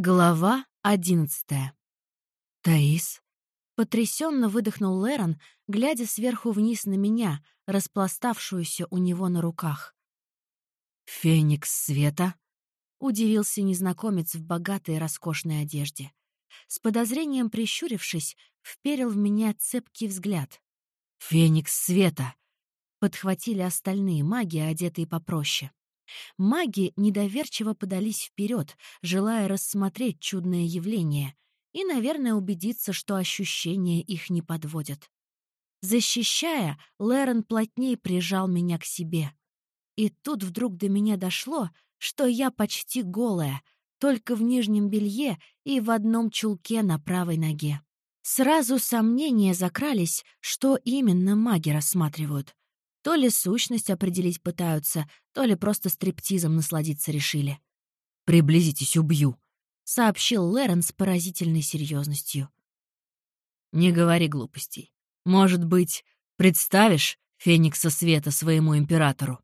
Глава одиннадцатая. «Таис?» — потрясенно выдохнул Лерон, глядя сверху вниз на меня, распластавшуюся у него на руках. «Феникс света?» — удивился незнакомец в богатой роскошной одежде. С подозрением прищурившись, вперил в меня цепкий взгляд. «Феникс света!» — подхватили остальные маги, одетые попроще. Маги недоверчиво подались вперед, желая рассмотреть чудное явление и, наверное, убедиться, что ощущения их не подводят. Защищая, Лерон плотнее прижал меня к себе. И тут вдруг до меня дошло, что я почти голая, только в нижнем белье и в одном чулке на правой ноге. Сразу сомнения закрались, что именно маги рассматривают. То ли сущность определить пытаются, то ли просто стриптизом насладиться решили. «Приблизитесь, убью», — сообщил Лерен с поразительной серьезностью. «Не говори глупостей. Может быть, представишь Феникса Света своему императору?»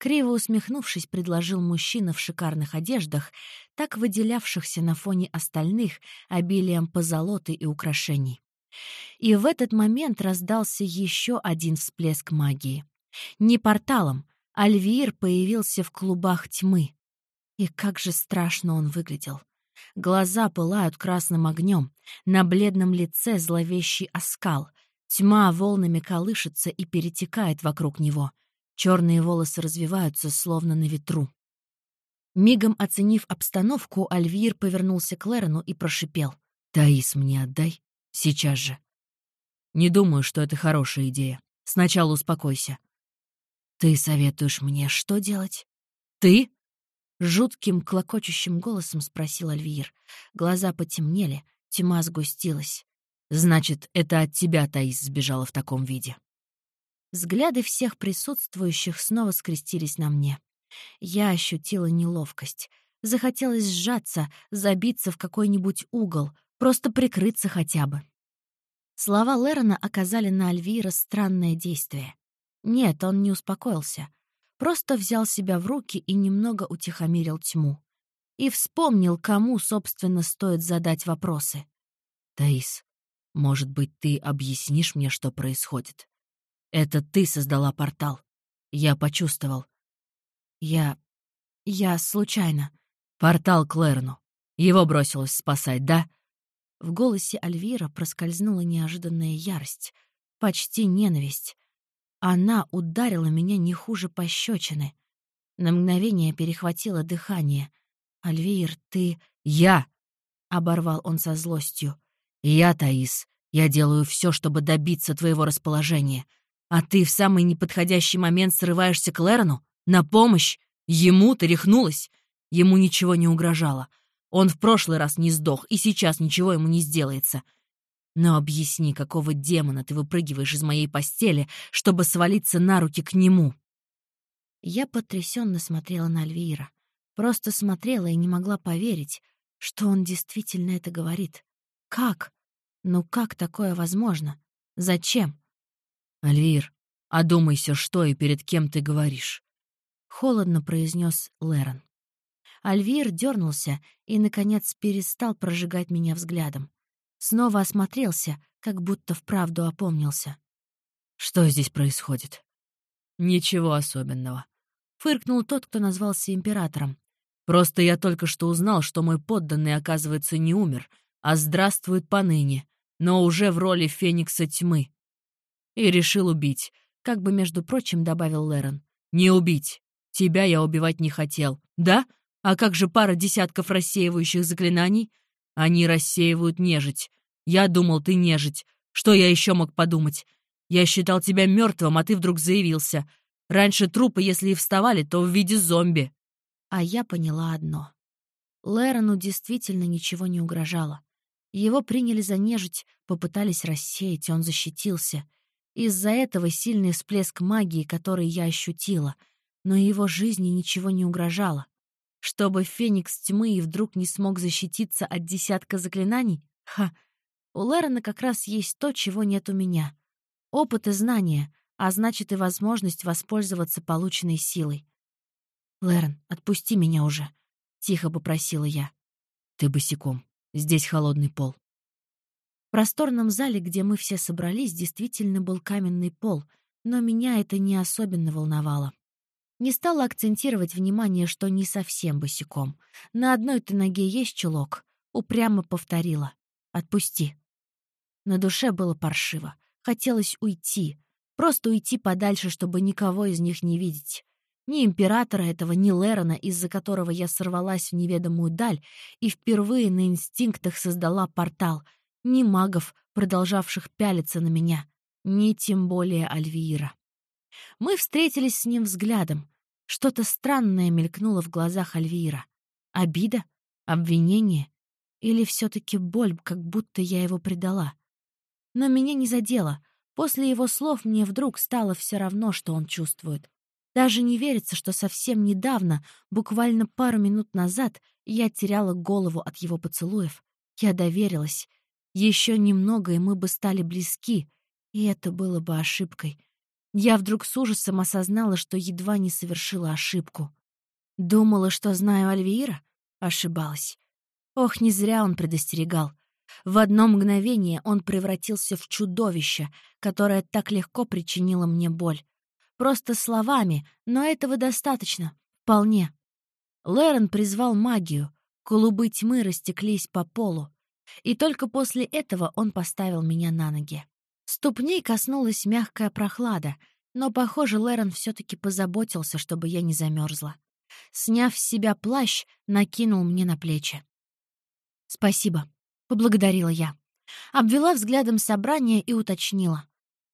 Криво усмехнувшись, предложил мужчина в шикарных одеждах, так выделявшихся на фоне остальных обилием позолоты и украшений. И в этот момент раздался еще один всплеск магии. Не порталом, Альвир появился в клубах тьмы. И как же страшно он выглядел. Глаза пылают красным огнем, на бледном лице зловещий оскал. Тьма волнами колышется и перетекает вокруг него. Черные волосы развиваются, словно на ветру. Мигом оценив обстановку, Альвир повернулся к Лерону и прошипел. «Таис мне отдай. Сейчас же». «Не думаю, что это хорошая идея. Сначала успокойся. «Ты советуешь мне что делать?» «Ты?» — жутким, клокочущим голосом спросил Альвир. Глаза потемнели, тьма сгустилась. «Значит, это от тебя Таис сбежала в таком виде». Взгляды всех присутствующих снова скрестились на мне. Я ощутила неловкость. Захотелось сжаться, забиться в какой-нибудь угол, просто прикрыться хотя бы. Слова Лерона оказали на Альвира странное действие. Нет, он не успокоился. Просто взял себя в руки и немного утихомирил тьму. И вспомнил, кому, собственно, стоит задать вопросы. «Таис, может быть, ты объяснишь мне, что происходит? Это ты создала портал. Я почувствовал. Я... я случайно. Портал к Лерну. Его бросилось спасать, да?» В голосе Альвира проскользнула неожиданная ярость, почти ненависть. Она ударила меня не хуже пощечины. На мгновение перехватило дыхание. «Альвир, ты...» «Я!» — оборвал он со злостью. «Я, Таис. Я делаю все, чтобы добиться твоего расположения. А ты в самый неподходящий момент срываешься к Лерону? На помощь? Ему ты рехнулась? Ему ничего не угрожало. Он в прошлый раз не сдох, и сейчас ничего ему не сделается. Но объясни, какого демона ты выпрыгиваешь из моей постели, чтобы свалиться на руки к нему?» Я потрясенно смотрела на Альвира. Просто смотрела и не могла поверить, что он действительно это говорит. Как? Ну как такое возможно? Зачем? «Альвир, одумайся, что и перед кем ты говоришь», — холодно произнес Лерон. Альвир дернулся и, наконец, перестал прожигать меня взглядом. Снова осмотрелся, как будто вправду опомнился. «Что здесь происходит?» «Ничего особенного», — фыркнул тот, кто назвался императором. «Просто я только что узнал, что мой подданный, оказывается, не умер, а здравствует поныне, но уже в роли Феникса Тьмы. И решил убить, как бы, между прочим, добавил Лерон. «Не убить. Тебя я убивать не хотел. Да? А как же пара десятков рассеивающих заклинаний? Они рассеивают нежить. Я думал, ты нежить. Что я еще мог подумать? Я считал тебя мертвым, а ты вдруг заявился. Раньше трупы, если и вставали, то в виде зомби. А я поняла одно. Лэрону действительно ничего не угрожало. Его приняли за нежить, попытались рассеять, он защитился. Из-за этого сильный всплеск магии, который я ощутила, но его жизни ничего не угрожало. Чтобы Феникс тьмы и вдруг не смог защититься от десятка заклинаний? Ха! У Лерона как раз есть то, чего нет у меня. Опыт и знания, а значит и возможность воспользоваться полученной силой. «Лерон, отпусти меня уже», — тихо попросила я. Ты босиком. Здесь холодный пол. В просторном зале, где мы все собрались, действительно был каменный пол, но меня это не особенно волновало. Не стала акцентировать внимание, что не совсем босиком. На одной-то ноге есть чулок. Упрямо повторила. «Отпусти». На душе было паршиво. Хотелось уйти. Просто уйти подальше, чтобы никого из них не видеть. Ни императора этого, ни Лерона, из-за которого я сорвалась в неведомую даль и впервые на инстинктах создала портал, ни магов, продолжавших пялиться на меня, ни тем более Альвиира. Мы встретились с ним взглядом. Что-то странное мелькнуло в глазах Альвиира. Обида? Обвинение? Или все таки боль, как будто я его предала? Но меня не задело. После его слов мне вдруг стало все равно, что он чувствует. Даже не верится, что совсем недавно, буквально пару минут назад, я теряла голову от его поцелуев. Я доверилась. Еще немного, и мы бы стали близки. И это было бы ошибкой. Я вдруг с ужасом осознала, что едва не совершила ошибку. Думала, что знаю Альвиира? Ошибалась. Ох, не зря он предостерегал. В одно мгновение он превратился в чудовище, которое так легко причинило мне боль. Просто словами, но этого достаточно. Вполне. Лерон призвал магию. Клубы тьмы растеклись по полу. И только после этого он поставил меня на ноги. Ступней коснулась мягкая прохлада, но, похоже, Лерон все таки позаботился, чтобы я не замерзла. Сняв с себя плащ, накинул мне на плечи. «Спасибо», Поблагодарила я. Обвела взглядом собрание и уточнила.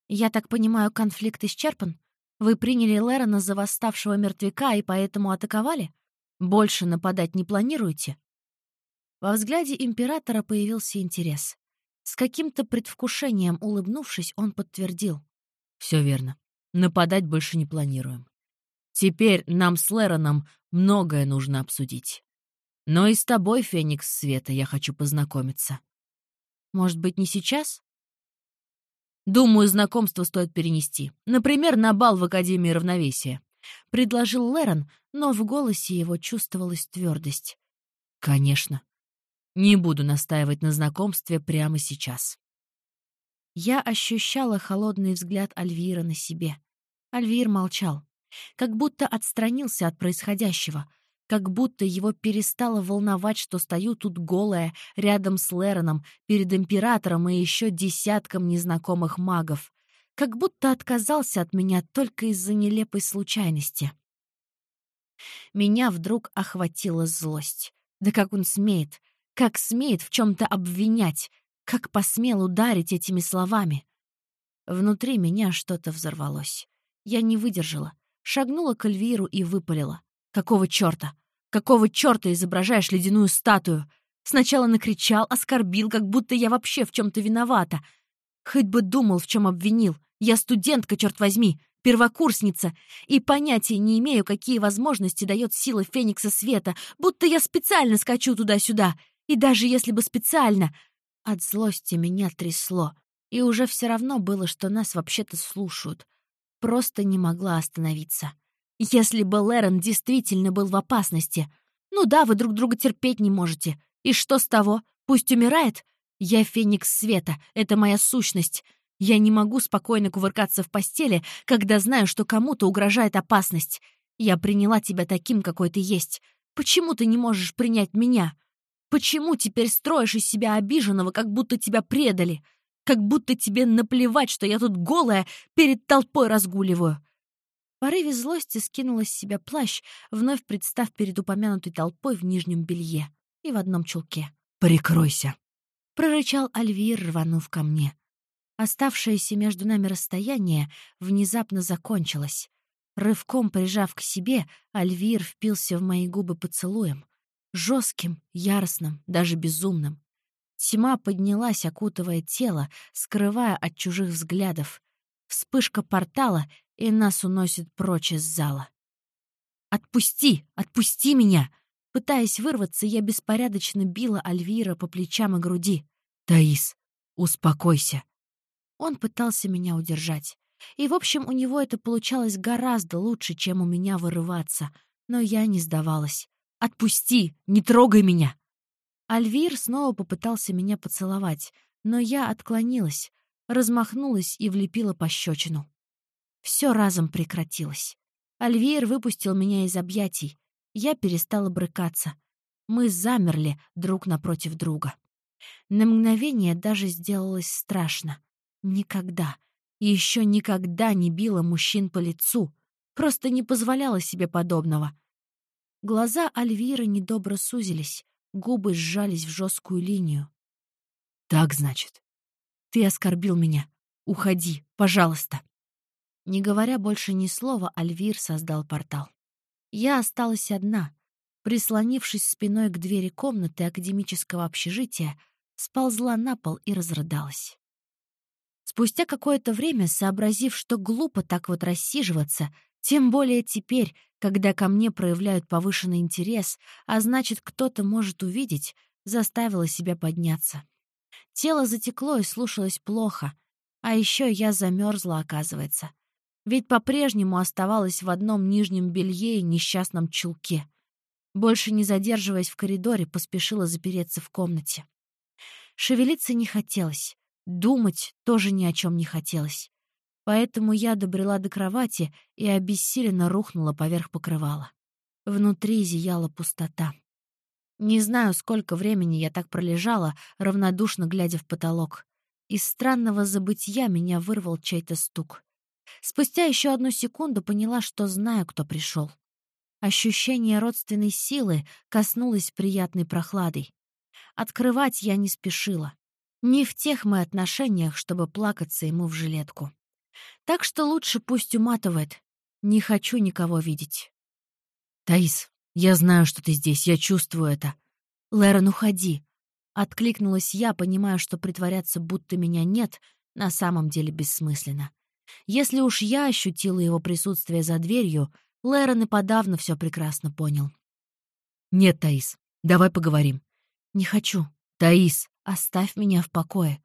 «Я так понимаю, конфликт исчерпан? Вы приняли Лерона за восставшего мертвяка и поэтому атаковали? Больше нападать не планируете?» Во взгляде императора появился интерес. С каким-то предвкушением улыбнувшись, он подтвердил. «Все верно. Нападать больше не планируем. Теперь нам с Лероном многое нужно обсудить. Но и с тобой, Феникс Света, я хочу познакомиться. Может быть, не сейчас? Думаю, знакомство стоит перенести. Например, на бал в Академии Равновесия. Предложил Лерон, но в голосе его чувствовалась твердость. Конечно. Не буду настаивать на знакомстве прямо сейчас. Я ощущала холодный взгляд Альвира на себе. Альвир молчал, как будто отстранился от происходящего, как будто его перестало волновать, что стою тут голая, рядом с Лероном, перед императором и еще десятком незнакомых магов. Как будто отказался от меня только из-за нелепой случайности. Меня вдруг охватила злость. Да как он смеет? Как смеет в чем-то обвинять? Как посмел ударить этими словами? Внутри меня что-то взорвалось. Я не выдержала. Шагнула к Эльвиру и выпалила. Какого чёрта? Какого чёрта изображаешь ледяную статую? Сначала накричал, оскорбил, как будто я вообще в чём-то виновата. Хоть бы думал, в чём обвинил. Я студентка, чёрт возьми, первокурсница, и понятия не имею, какие возможности даёт сила Феникса Света, будто я специально скачу туда-сюда. И даже если бы специально... От злости меня трясло. И уже всё равно было, что нас вообще-то слушают. Просто не могла остановиться. Если бы Лерон действительно был в опасности. Ну да, вы друг друга терпеть не можете. И что с того? Пусть умирает? Я Феникс Света, это моя сущность. Я не могу спокойно кувыркаться в постели, когда знаю, что кому-то угрожает опасность. Я приняла тебя таким, какой ты есть. Почему ты не можешь принять меня? Почему теперь строишь из себя обиженного, как будто тебя предали? Как будто тебе наплевать, что я тут голая перед толпой разгуливаю порыве злости скинула с себя плащ, вновь представ перед упомянутой толпой в нижнем белье и в одном чулке. «Прикройся!» — прорычал Альвир, рванув ко мне. Оставшееся между нами расстояние внезапно закончилось. Рывком прижав к себе, Альвир впился в мои губы поцелуем. Жестким, яростным, даже безумным. Тьма поднялась, окутывая тело, скрывая от чужих взглядов. Вспышка портала, и нас уносит прочь из зала. «Отпусти! Отпусти меня!» Пытаясь вырваться, я беспорядочно била Альвира по плечам и груди. «Таис, успокойся!» Он пытался меня удержать. И, в общем, у него это получалось гораздо лучше, чем у меня вырываться. Но я не сдавалась. «Отпусти! Не трогай меня!» Альвир снова попытался меня поцеловать, но я отклонилась, размахнулась и влепила пощечину. Все разом прекратилось. Альвир выпустил меня из объятий. Я перестала брыкаться. Мы замерли друг напротив друга. На мгновение даже сделалось страшно. Никогда, еще никогда не била мужчин по лицу. Просто не позволяла себе подобного. Глаза Альвира недобро сузились, губы сжались в жесткую линию. «Так, значит, ты оскорбил меня. Уходи, пожалуйста». Не говоря больше ни слова, Альвир создал портал. Я осталась одна, прислонившись спиной к двери комнаты академического общежития, сползла на пол и разрыдалась. Спустя какое-то время, сообразив, что глупо так вот рассиживаться, тем более теперь, когда ко мне проявляют повышенный интерес, а значит, кто-то может увидеть, заставила себя подняться. Тело затекло и слушалось плохо, а еще я замерзла, оказывается. Ведь по-прежнему оставалась в одном нижнем белье и несчастном чулке. Больше не задерживаясь в коридоре, поспешила запереться в комнате. Шевелиться не хотелось, думать тоже ни о чем не хотелось. Поэтому я добрела до кровати и обессиленно рухнула поверх покрывала. Внутри зияла пустота. Не знаю, сколько времени я так пролежала, равнодушно глядя в потолок. Из странного забытья меня вырвал чей-то стук. Спустя еще одну секунду поняла, что знаю, кто пришел. Ощущение родственной силы коснулось приятной прохладой. Открывать я не спешила. Не в тех мы отношениях, чтобы плакаться ему в жилетку. Так что лучше пусть уматывает. Не хочу никого видеть. «Таис, я знаю, что ты здесь, я чувствую это». «Лерон, уходи». Откликнулась я, понимая, что притворяться, будто меня нет, на самом деле бессмысленно. Если уж я ощутила его присутствие за дверью, Лэрон и подавно все прекрасно понял. «Нет, Таис, давай поговорим». «Не хочу». «Таис, оставь меня в покое.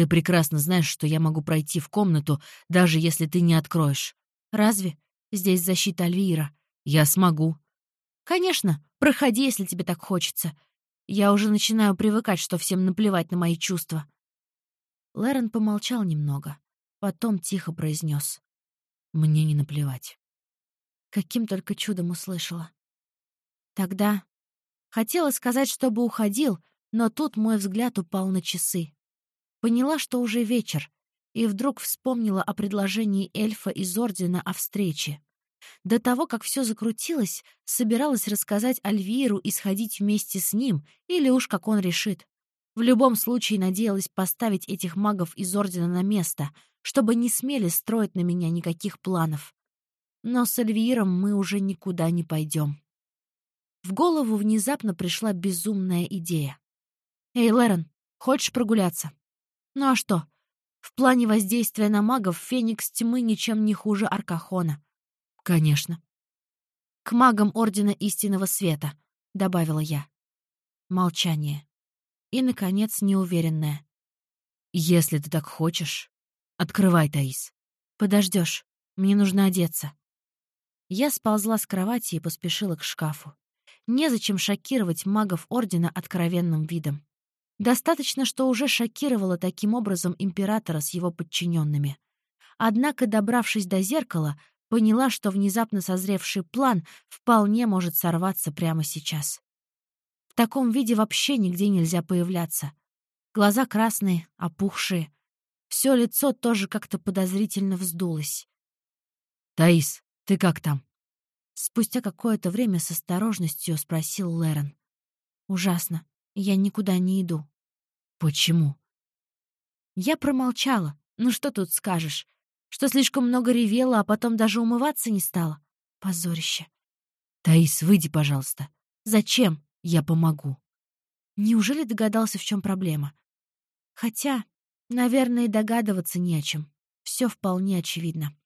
Ты прекрасно знаешь, что я могу пройти в комнату, даже если ты не откроешь». «Разве? Здесь защита Альвира». «Я смогу». «Конечно, проходи, если тебе так хочется. Я уже начинаю привыкать, что всем наплевать на мои чувства». Лэрон помолчал немного. Потом тихо произнес: «Мне не наплевать». Каким только чудом услышала. Тогда хотела сказать, чтобы уходил, но тут мой взгляд упал на часы. Поняла, что уже вечер, и вдруг вспомнила о предложении эльфа из Ордена о встрече. До того, как все закрутилось, собиралась рассказать Альвиру и сходить вместе с ним, или уж как он решит. В любом случае надеялась поставить этих магов из Ордена на место, чтобы не смели строить на меня никаких планов. Но с Эльвиром мы уже никуда не пойдем. В голову внезапно пришла безумная идея. «Эй, Лерон, хочешь прогуляться?» «Ну а что? В плане воздействия на магов Феникс Тьмы ничем не хуже Аркахона». «Конечно». «К магам Ордена Истинного Света», — добавила я. Молчание. И, наконец, неуверенное. «Если ты так хочешь...» «Открывай, Таис». «Подождешь. Мне нужно одеться». Я сползла с кровати и поспешила к шкафу. Незачем шокировать магов Ордена откровенным видом. Достаточно, что уже шокировала таким образом императора с его подчиненными. Однако, добравшись до зеркала, поняла, что внезапно созревший план вполне может сорваться прямо сейчас. В таком виде вообще нигде нельзя появляться. Глаза красные, опухшие, все лицо тоже как-то подозрительно вздулось. «Таис, ты как там?» Спустя какое-то время с осторожностью спросил Лерон. «Ужасно. Я никуда не иду». «Почему?» Я промолчала. Ну что тут скажешь? Что слишком много ревела, а потом даже умываться не стала? Позорище. «Таис, выйди, пожалуйста». «Зачем?» «Я помогу». Неужели догадался, в чем проблема? Хотя Наверное, догадываться не о чем. Все вполне очевидно.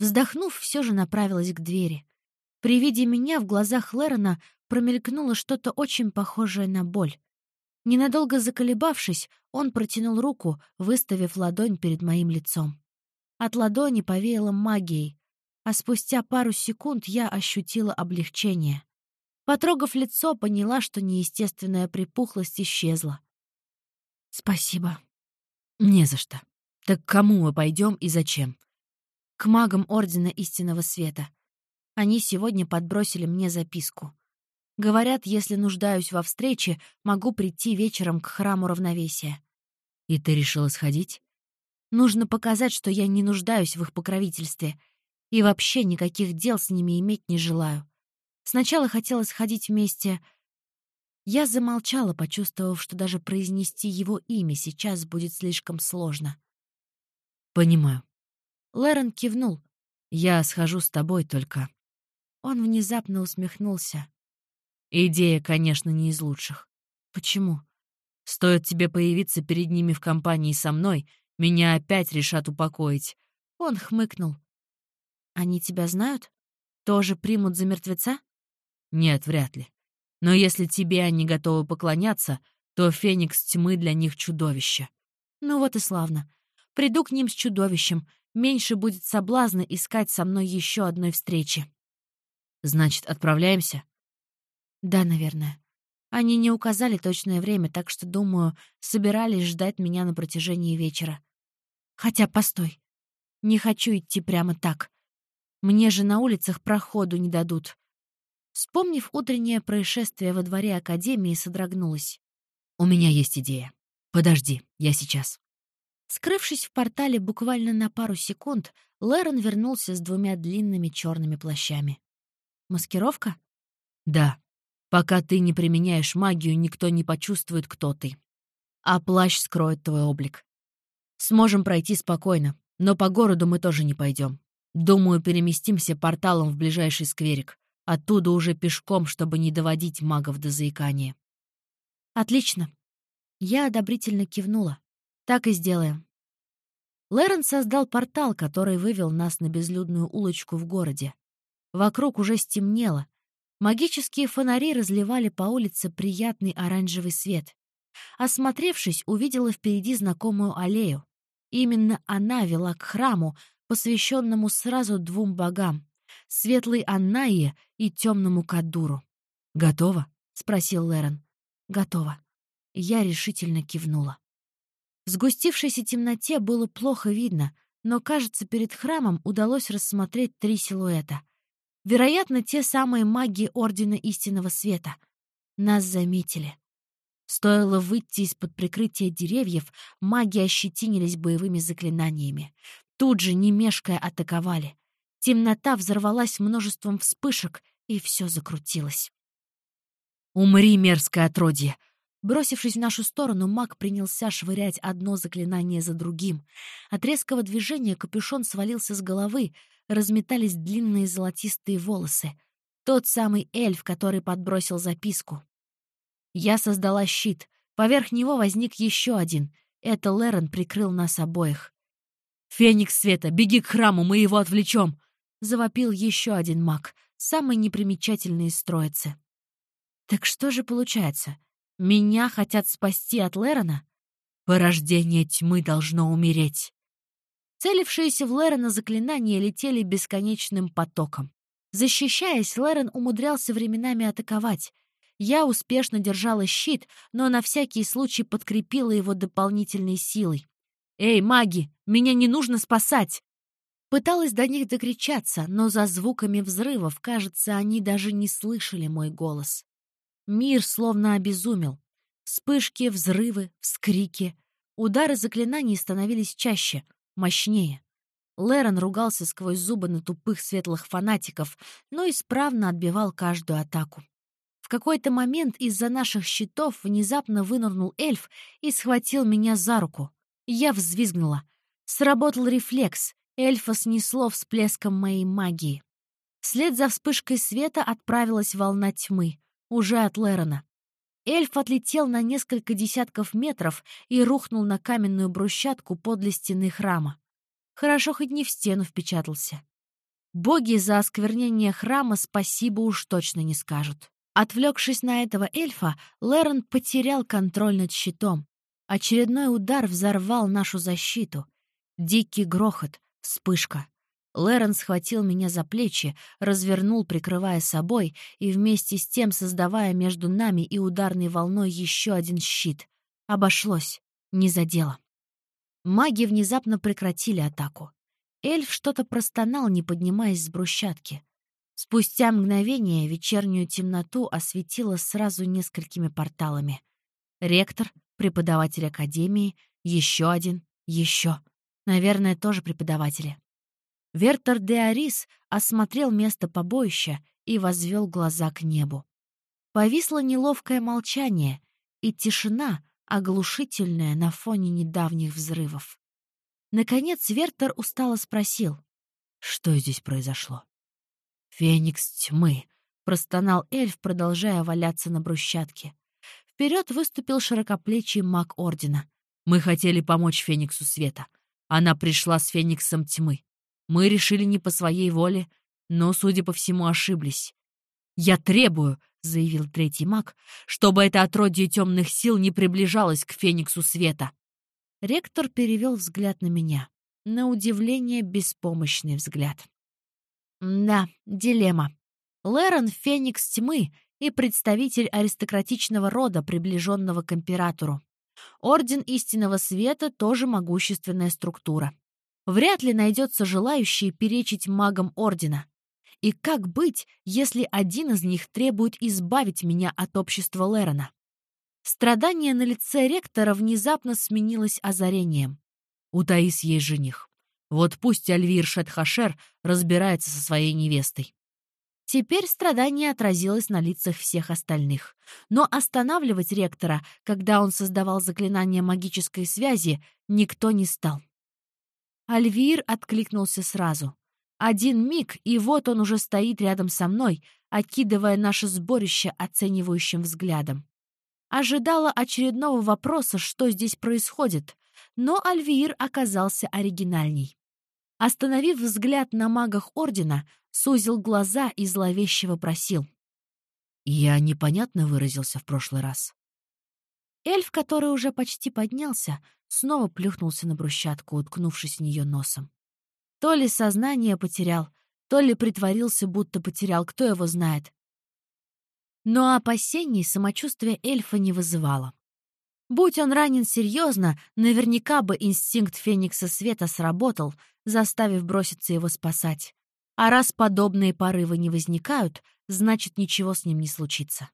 Вздохнув, все же направилась к двери. При виде меня в глазах Лерона промелькнуло что-то очень похожее на боль. Ненадолго заколебавшись, он протянул руку, выставив ладонь перед моим лицом. От ладони повеяло магией, а спустя пару секунд я ощутила облегчение. Потрогав лицо, поняла, что неестественная припухлость исчезла. «Спасибо». «Не за что. Так к кому мы пойдем и зачем?» «К магам Ордена Истинного Света. Они сегодня подбросили мне записку. Говорят, если нуждаюсь во встрече, могу прийти вечером к храму равновесия. И ты решила сходить? Нужно показать, что я не нуждаюсь в их покровительстве и вообще никаких дел с ними иметь не желаю. Сначала хотела сходить вместе. Я замолчала, почувствовав, что даже произнести его имя сейчас будет слишком сложно. «Понимаю». Лерон кивнул. «Я схожу с тобой только». Он внезапно усмехнулся. Идея, конечно, не из лучших. Почему? Стоит тебе появиться перед ними в компании со мной, меня опять решат упокоить. Он хмыкнул. Они тебя знают? Тоже примут за мертвеца? Нет, вряд ли. Но если тебе они готовы поклоняться, то Феникс тьмы для них чудовище. Ну вот и славно. Приду к ним с чудовищем. Меньше будет соблазна искать со мной еще одной встречи. Значит, отправляемся? Да, наверное. Они не указали точное время, так что, думаю, собирались ждать меня на протяжении вечера. Хотя, постой. Не хочу идти прямо так. Мне же на улицах проходу не дадут. Вспомнив утреннее происшествие во дворе Академии, содрогнулась. «У меня есть идея. Подожди, я сейчас». Скрывшись в портале буквально на пару секунд, Лерон вернулся с двумя длинными черными плащами. «Маскировка?» «Да», Пока ты не применяешь магию, никто не почувствует, кто ты. А плащ скроет твой облик. Сможем пройти спокойно, но по городу мы тоже не пойдем. Думаю, переместимся порталом в ближайший скверик. Оттуда уже пешком, чтобы не доводить магов до заикания. Отлично. Я одобрительно кивнула. Так и сделаем. Лерен создал портал, который вывел нас на безлюдную улочку в городе. Вокруг уже стемнело, Магические фонари разливали по улице приятный оранжевый свет. Осмотревшись, увидела впереди знакомую аллею. Именно она вела к храму, посвященному сразу двум богам — светлой Аннаие и темному Кадуру. «Готово?» — спросил Лерон. «Готово». Я решительно кивнула. В сгустившейся темноте было плохо видно, но, кажется, перед храмом удалось рассмотреть три силуэта — Вероятно, те самые маги Ордена Истинного Света. Нас заметили. Стоило выйти из-под прикрытия деревьев, маги ощетинились боевыми заклинаниями. Тут же, не мешкая, атаковали. Темнота взорвалась множеством вспышек, и все закрутилось. «Умри, мерзкое отродье!» Бросившись в нашу сторону, маг принялся швырять одно заклинание за другим. От резкого движения капюшон свалился с головы, разметались длинные золотистые волосы. Тот самый эльф, который подбросил записку. Я создала щит. Поверх него возник еще один. Это Лерон прикрыл нас обоих. «Феникс Света, беги к храму, мы его отвлечем!» Завопил еще один маг, самый непримечательный из троицы. Так что же получается? Меня хотят спасти от Лерона? Порождение тьмы должно умереть. Целившиеся в Лерена заклинания летели бесконечным потоком. Защищаясь, Лерен умудрялся временами атаковать. Я успешно держала щит, но на всякий случай подкрепила его дополнительной силой. «Эй, маги, меня не нужно спасать!» Пыталась до них докричаться, но за звуками взрывов, кажется, они даже не слышали мой голос. Мир словно обезумел. Вспышки, взрывы, вскрики. Удары заклинаний становились чаще мощнее. Лерон ругался сквозь зубы на тупых светлых фанатиков, но исправно отбивал каждую атаку. В какой-то момент из-за наших щитов внезапно вынырнул эльф и схватил меня за руку. Я взвизгнула. Сработал рефлекс. Эльфа снесло всплеском моей магии. Вслед за вспышкой света отправилась волна тьмы, уже от Лерона. Эльф отлетел на несколько десятков метров и рухнул на каменную брусчатку подле стены храма. Хорошо хоть не в стену впечатался. Боги за осквернение храма спасибо уж точно не скажут. Отвлекшись на этого эльфа, Лерон потерял контроль над щитом. Очередной удар взорвал нашу защиту. Дикий грохот, вспышка. Лерон схватил меня за плечи, развернул, прикрывая собой, и вместе с тем создавая между нами и ударной волной еще один щит. Обошлось, не задело. Маги внезапно прекратили атаку. Эльф что-то простонал, не поднимаясь с брусчатки. Спустя мгновение вечернюю темноту осветило сразу несколькими порталами. Ректор, преподаватель академии, еще один, еще. Наверное, тоже преподаватели. Вертер де Арис осмотрел место побоища и возвел глаза к небу. Повисло неловкое молчание и тишина, оглушительная на фоне недавних взрывов. Наконец Вертер устало спросил, что здесь произошло. «Феникс тьмы», — простонал эльф, продолжая валяться на брусчатке. Вперед выступил широкоплечий маг Ордена. «Мы хотели помочь Фениксу Света. Она пришла с Фениксом Тьмы. Мы решили не по своей воле, но, судя по всему, ошиблись. «Я требую», — заявил третий маг, «чтобы это отродье темных сил не приближалось к Фениксу Света». Ректор перевел взгляд на меня. На удивление, беспомощный взгляд. Да, дилемма. Лерон — Феникс Тьмы и представитель аристократичного рода, приближенного к императору. Орден Истинного Света — тоже могущественная структура. Вряд ли найдется желающий перечить магам Ордена. И как быть, если один из них требует избавить меня от общества Лерона? Страдание на лице ректора внезапно сменилось озарением. У Таис есть жених. Вот пусть Альвир Шетхашер разбирается со своей невестой. Теперь страдание отразилось на лицах всех остальных. Но останавливать ректора, когда он создавал заклинание магической связи, никто не стал. Альвир откликнулся сразу. Один миг, и вот он уже стоит рядом со мной, окидывая наше сборище оценивающим взглядом. Ожидала очередного вопроса, что здесь происходит, но Альвир оказался оригинальней. Остановив взгляд на магах Ордена, сузил глаза и зловеще вопросил. «Я непонятно выразился в прошлый раз». Эльф, который уже почти поднялся, снова плюхнулся на брусчатку, уткнувшись в нее носом. То ли сознание потерял, то ли притворился, будто потерял, кто его знает. Но опасений самочувствие эльфа не вызывало. Будь он ранен серьезно, наверняка бы инстинкт Феникса Света сработал, заставив броситься его спасать. А раз подобные порывы не возникают, значит, ничего с ним не случится.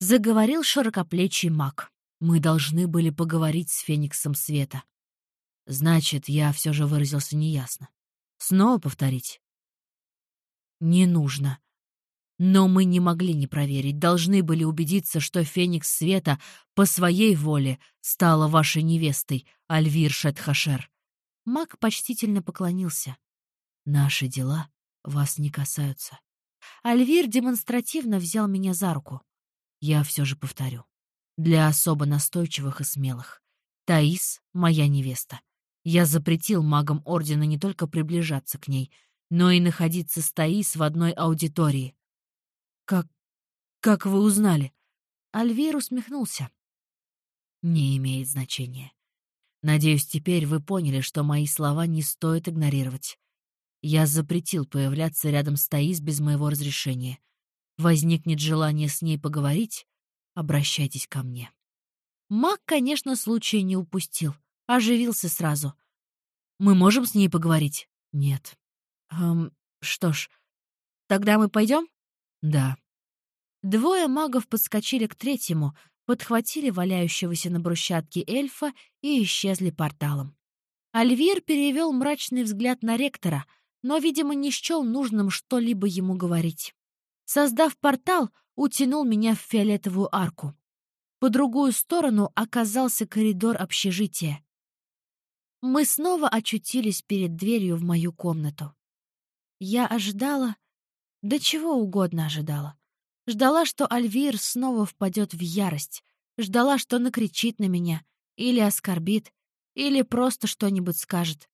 Заговорил широкоплечий маг. Мы должны были поговорить с Фениксом Света. Значит, я все же выразился неясно. Снова повторить? Не нужно. Но мы не могли не проверить, должны были убедиться, что Феникс Света по своей воле стала вашей невестой, Альвир Шетхашер. Маг почтительно поклонился. Наши дела вас не касаются. Альвир демонстративно взял меня за руку. Я все же повторю для особо настойчивых и смелых. Таис — моя невеста. Я запретил магам Ордена не только приближаться к ней, но и находиться с Таис в одной аудитории. «Как... как вы узнали?» Альвир усмехнулся. «Не имеет значения. Надеюсь, теперь вы поняли, что мои слова не стоит игнорировать. Я запретил появляться рядом с Таис без моего разрешения. Возникнет желание с ней поговорить, обращайтесь ко мне». Мак, конечно, случая не упустил. Оживился сразу. «Мы можем с ней поговорить?» «Нет». «Эм, что ж, тогда мы пойдем?» «Да». Двое магов подскочили к третьему, подхватили валяющегося на брусчатке эльфа и исчезли порталом. Альвир перевел мрачный взгляд на ректора, но, видимо, не счел нужным что-либо ему говорить. Создав портал, утянул меня в фиолетовую арку. По другую сторону оказался коридор общежития. Мы снова очутились перед дверью в мою комнату. Я ожидала... Да чего угодно ожидала. Ждала, что Альвир снова впадет в ярость. Ждала, что накричит на меня. Или оскорбит. Или просто что-нибудь скажет.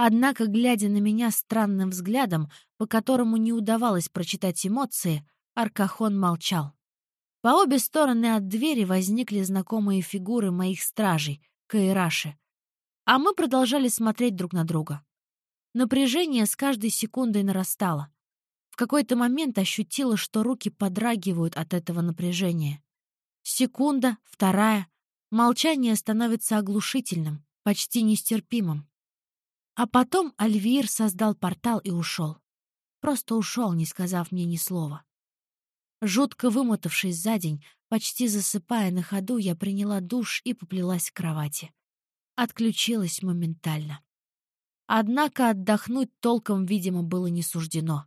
Однако, глядя на меня странным взглядом, по которому не удавалось прочитать эмоции, Аркахон молчал. По обе стороны от двери возникли знакомые фигуры моих стражей, Каираши. А мы продолжали смотреть друг на друга. Напряжение с каждой секундой нарастало. В какой-то момент ощутила, что руки подрагивают от этого напряжения. Секунда, вторая. Молчание становится оглушительным, почти нестерпимым. А потом Альвир создал портал и ушел. Просто ушел, не сказав мне ни слова. Жутко вымотавшись за день, почти засыпая на ходу, я приняла душ и поплелась к кровати. Отключилась моментально. Однако отдохнуть толком, видимо, было не суждено.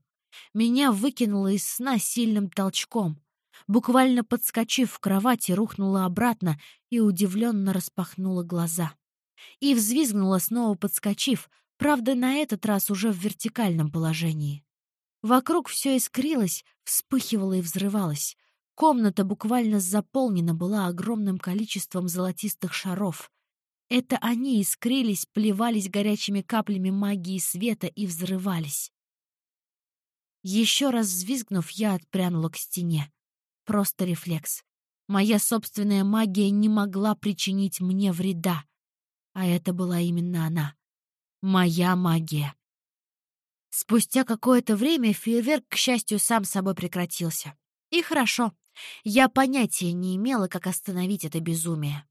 Меня выкинуло из сна сильным толчком. Буквально подскочив в кровати, рухнула обратно и удивленно распахнула глаза. И взвизгнула, снова подскочив, правда, на этот раз уже в вертикальном положении. Вокруг все искрилось, вспыхивало и взрывалось. Комната буквально заполнена была огромным количеством золотистых шаров. Это они искрились, плевались горячими каплями магии света и взрывались. Еще раз взвизгнув, я отпрянула к стене. Просто рефлекс. Моя собственная магия не могла причинить мне вреда. А это была именно она. Моя магия. Спустя какое-то время фейерверк, к счастью, сам собой прекратился. И хорошо. Я понятия не имела, как остановить это безумие.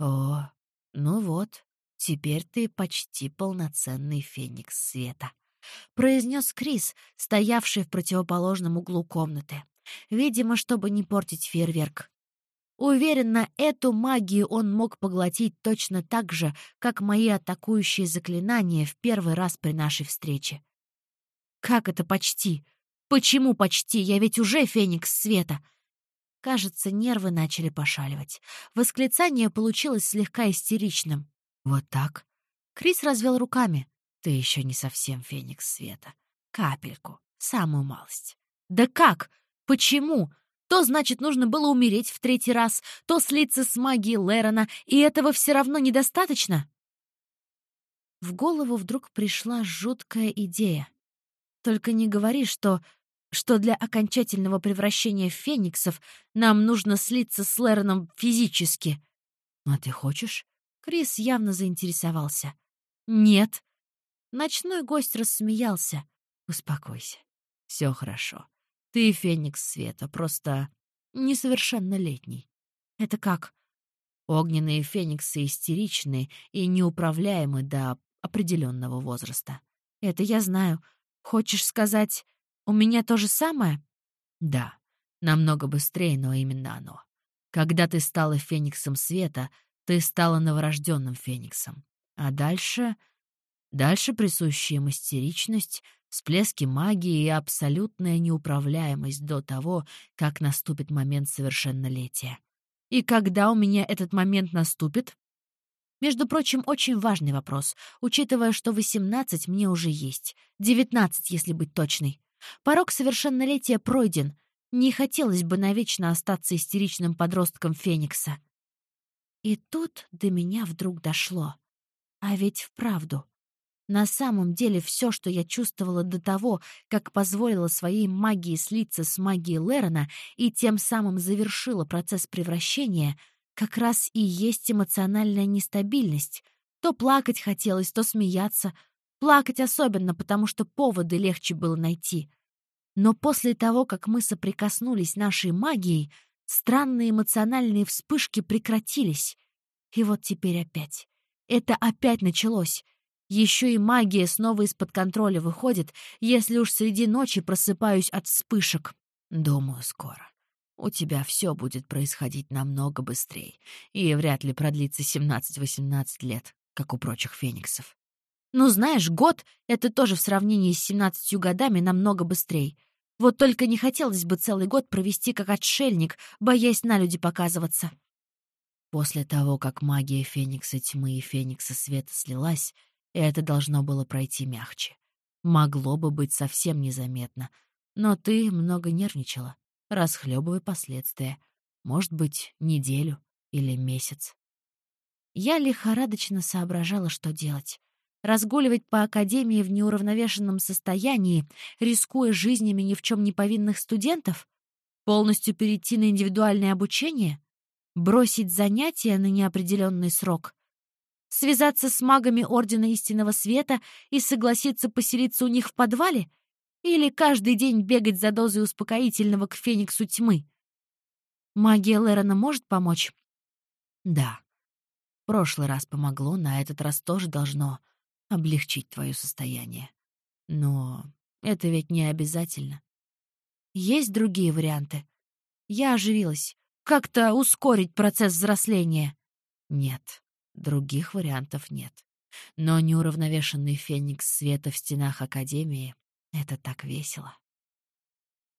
О, ну вот, теперь ты почти полноценный феникс света, произнес Крис, стоявший в противоположном углу комнаты. Видимо, чтобы не портить фейерверк. Уверена, эту магию он мог поглотить точно так же, как мои атакующие заклинания в первый раз при нашей встрече. Как это почти? Почему почти? Я ведь уже феникс света. Кажется, нервы начали пошаливать. Восклицание получилось слегка истеричным. Вот так. Крис развел руками. Ты еще не совсем феникс света. Капельку. Самую малость. Да как? Почему? То, значит, нужно было умереть в третий раз, то слиться с магией Лерона, и этого все равно недостаточно? В голову вдруг пришла жуткая идея. Только не говори, что... что для окончательного превращения в фениксов нам нужно слиться с Лероном физически. А ты хочешь? Крис явно заинтересовался. Нет. Ночной гость рассмеялся. Успокойся. Все хорошо. Ты феникс света, просто несовершеннолетний. Это как? Огненные фениксы истеричны и неуправляемы до определенного возраста. Это я знаю. Хочешь сказать, у меня то же самое? Да, намного быстрее, но именно оно. Когда ты стала фениксом света, ты стала новорожденным фениксом. А дальше... Дальше присущая мастеричность, всплески магии и абсолютная неуправляемость до того, как наступит момент совершеннолетия. И когда у меня этот момент наступит? Между прочим, очень важный вопрос, учитывая, что 18 мне уже есть. 19, если быть точной. Порог совершеннолетия пройден. Не хотелось бы навечно остаться истеричным подростком Феникса. И тут до меня вдруг дошло. А ведь вправду. На самом деле все, что я чувствовала до того, как позволила своей магии слиться с магией Лерона и тем самым завершила процесс превращения, как раз и есть эмоциональная нестабильность. То плакать хотелось, то смеяться. Плакать особенно, потому что поводы легче было найти. Но после того, как мы соприкоснулись нашей магией, странные эмоциональные вспышки прекратились. И вот теперь опять. Это опять началось. Еще и магия снова из-под контроля выходит, если уж среди ночи просыпаюсь от вспышек. Думаю, скоро. У тебя все будет происходить намного быстрее, и вряд ли продлится 17-18 лет, как у прочих фениксов. Ну, знаешь, год — это тоже в сравнении с 17 годами намного быстрее. Вот только не хотелось бы целый год провести как отшельник, боясь на люди показываться. После того, как магия Феникса Тьмы и Феникса Света слилась, это должно было пройти мягче. Могло бы быть совсем незаметно. Но ты много нервничала. Расхлебывай последствия. Может быть, неделю или месяц. Я лихорадочно соображала, что делать. Разгуливать по академии в неуравновешенном состоянии, рискуя жизнями ни в чем не повинных студентов? Полностью перейти на индивидуальное обучение? Бросить занятия на неопределенный срок? Связаться с магами Ордена Истинного Света и согласиться поселиться у них в подвале? Или каждый день бегать за дозой успокоительного к Фениксу Тьмы? Магия Лерона может помочь? Да. прошлый раз помогло, на этот раз тоже должно облегчить твое состояние. Но это ведь не обязательно. Есть другие варианты? Я оживилась. Как-то ускорить процесс взросления? Нет, других вариантов нет. Но неуравновешенный феникс света в стенах Академии — это так весело.